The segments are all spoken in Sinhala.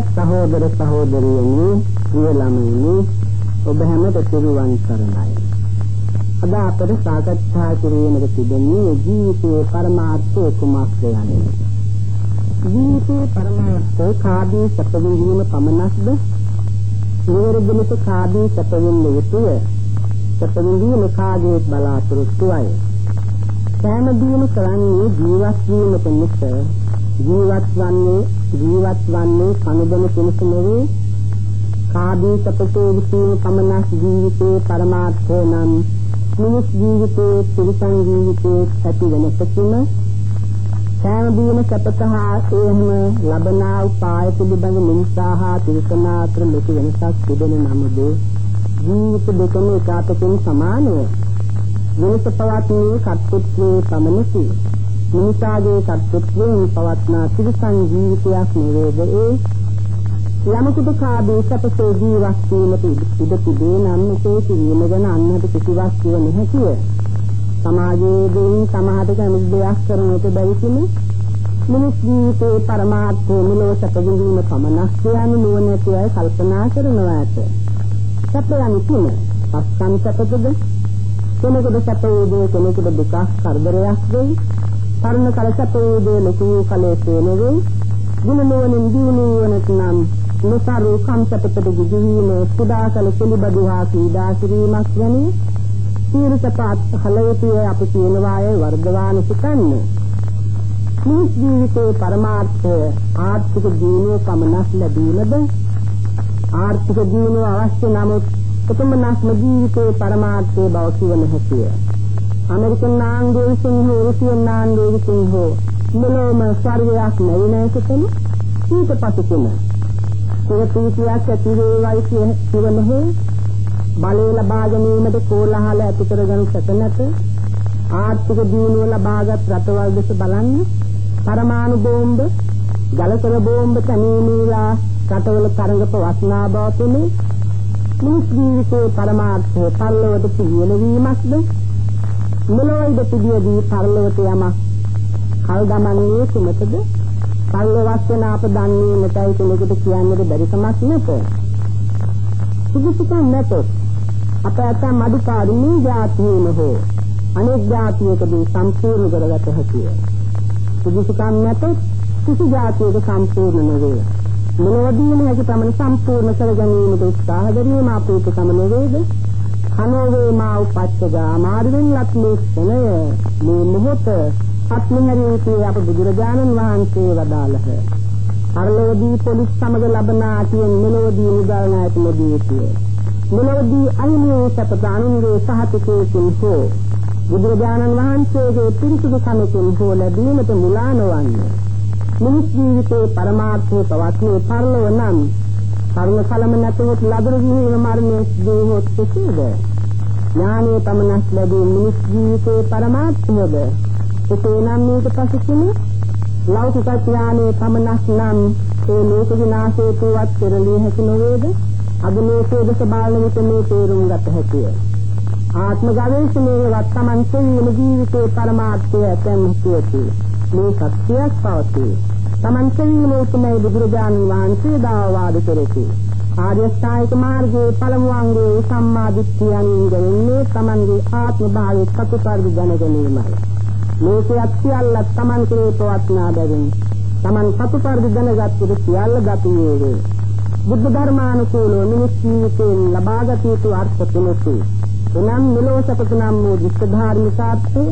පින්වත් සහෝදර සහෝදරියනි ප්‍රිය ළමයිනි ඔබ හැමත පිරුවන් සරණයි. අද අපට සාකච්ඡා කිරීමට තිබෙන්නේ ජීවිතයේ පරමාර්ථය කුමක්ද යන්නේ? ජීවිතයේ පරමාර්ථය කාදී සැප විඳීම පමණක්ද? නිවැරදිමත කාදී සැප විඳින්න යුතුය. සැප විඳීම කාගේ බලාපොරොත්තුවයි? සෑම දීම කරන්නේ ජීවත් වීමට මිස ජීවත් වන්නේ ජීවත් වන්නේ කනදෙන කෙනෙකු නෙවේ කාදී සපතේ විසීම පමණක් ජීවිතේ පරමාර්ථය නම් මිනිස් ජීවිතේ තිරිසන් ජීවිතේ ඇති වෙනසකින් සෑම දීම සපත හා එහෙම ලබනා උපාය පිළිබඳ මිනිසා හා තිරිසන අතර ලොකු වෙනසක් තිබෙන නමුද? ජීවිත දෙකම එකාතකින් සමානය. වෙනස පවත්න්නේ කර්තෘත්වයේ පමණකි. මිනිසාගේ කර්තෘත්වයෙන් පවත්නා තිරසන් ජීවිතයක් නෙවේද ඒ යමකුට කාදී සපසේ ජීවත් වීමට ඉඩ තිබේ නම් ඒ කිරීම ගැන අන්නට කිසිවක් කිව නොහැකිය. සමාජයේ දෙයින් සමාජයට කැමති දෙයක් කරනට බැරි මිනිස් ජීවිතයේ පරමාර්ථය මෙලොව සැප විඳීම පමණක් කියන්නේ නුවණැති අය කල්පනා කරනවා ඇත. සැප යන්නේ කිම? පස්සන් සැපද? කෙනෙකුට සැප වේදේ කෙනෙකුට දුක කරදරයක් වෙයි. පරණ කල සැප වේදේ ලොකු කලේ තේන වෙයි. ගුණ නොවනින් දිනු වනත් නම් නොසරු කම්සපතට ගිජවීම සුදා කල පිළිබඳව කීදා කිරීමක් වැනි සියලු සපාත් හලයතිය අප කියන වායේ වර්ධවාන සිතන්න. මේ ජීවිතේ පරමාර්ථය ආර්ථික දිනුව පමණක් ලැබීමද ආර්ථික දිනුව අවශ්‍ය නමුත් උතුම්නස්ම ජීවිතයේ පරමාර්ථය බව කිව නොහැකිය. ඇමරිකන් නාංගයේ විසින් හෝ රුසියන් නාංගයේ විසින් හෝ මෙලොවම ස්වර්ගයක් නැවිනේකතම ඊට පසුකම සෝතීසියක් ඇති වේවයි කිව නොහේ බලය ලබා ගැනීමට කෝලහල ඇති කරගනු සැකනැත ආර්ථික දියුණුව ලබාගත් රටවල් දෙස බලන්න පරමාණු බෝම්බ ජලතල බෝම්බ තනීමීලා රටවල තරඟ පවස්නා බව තුනේ මේ ජීවිතේ පරමාර්ථය පරලොවට පිළියෙල වීමක්ද මොනවයිද පිළියදී පරලොවට යමක් කල් ගමන්නේ කුමකද? කල්වස් වෙන අප දන්නේ නැතයි කෙනෙකුට කියන්නට බැරි කමක් නැත. සුදුසුකම් නැත. අප ඇතම් අදුකාරී මේ જાතියේම හෝ අනෙක් જાතියකදී සම්පූර්ණ කරගත හැකිය. සුදුසුකම් නැත කිසි જાතියක සම්පූර්ණ නොවේ. මොනවදීම හැකි පමණ සම්පූර්ණ කර ගැනීමට උත්සාහ දරීම අපේ උපකම නෙවේද? කනෝවේ මා උපච්චගා මාර්ගෙන් ලත් මේ ස්නය මේ මොහොත අත්මිනරීතේ අප බුදුරජාණන් වහන්සේ වදාළහ. අරලෝදී පොලිස් සමග ලබන ආතියෙන් මෙලොවදී නිදාන ඇතිමදීතිය. මෙලොවදී අහිමියේ සපත අනුන්ගේ සහතිකයකින් හෝ බුදුරජාණන් වහන්සේගේ පිරිසුදු කමකින් හෝ ලැබීමට මුලා නොවන්නේ. මිනිස් ජීවිතයේ පරමාර්ථය පවත්නේ පරලොව නම් කර්ම කලම නැතොත් ලදරු ජීවන මරණය සිදුවොත් කෙසේද ඥානයේ පමණක් ලැබී මිනිස් ජීවිතයේ පරමාර්ථයද? එසේනම් මේක පසුකින? ලෞකික ඥානයේ පමණක් නම් ඒ ලෝක විනාශයේ තුවත් පෙරළිය හැකි නොවේද? අද ලෝකයේ දස බාලන විට මේ තේරුම් ගත හැකිය. ආත්ම ගවේෂණයේ වත් Taman සෙවීම ජීවිතයේ පරමාර්ථය ඇතැම් කියති මේ සත්‍යයක් පවතී. තමන් සෙවීම උතුමයි බුදුරජාණන් වහන්සේ දාවාද කෙරෙති. ආර්ය ශ්‍රායික මාර්ගයේ පළමු අංගයේ සම්මා දිට්ඨියන් ඉගෙනන්නේ තමන්ගේ ආත්ම භාවයේ සතුටාර්ථ දැනගැනීමයි. මේකයක් සියල්ල තමන් කෙරේ පවත්නා බැවින් තමන් සතුටාර්ථ දැනගත් සියල්ල ගතු වේවේ. බුද්ධ ධර්මානුකූලව මිනිස් ජීවිතයෙන් ලබාගත යුතු අර්ථ තුනකි. එනම් මෙලොව සපත නම් වූ දුක්ඛ ධාර්මිකාර්ථය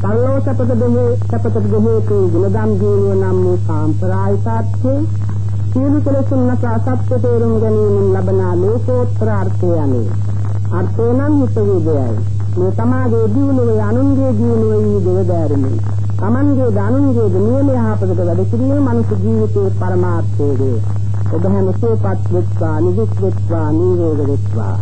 පරලෝ සපත දෙහි සපත දෙහි ගුණධම් ජීවන නම් වූ සාම්ප්‍රායිකාත්‍ය සියලු කෙලෙසුන් නැසා සත්‍ය තේරුම් ගැනීමෙන් ලබන ලෝකෝත්තර අර්ථය යන්නේ අර්ථය නම් හිතවිදයයි මේ තමාගේ දියුණුවේ අනුන්ගේ දියුණුවේ දෙවදාරමි තමන්ගේ දානුන්ගේ නියම යහපතට වැඩ කිරීම මනුෂ්‍ය ජීවිතයේ පරමාර්ථයේදී. ඔබ හැම සෝපත් වෙත්වා නිදුක් වෙත්වා නිරෝග වෙත්වා.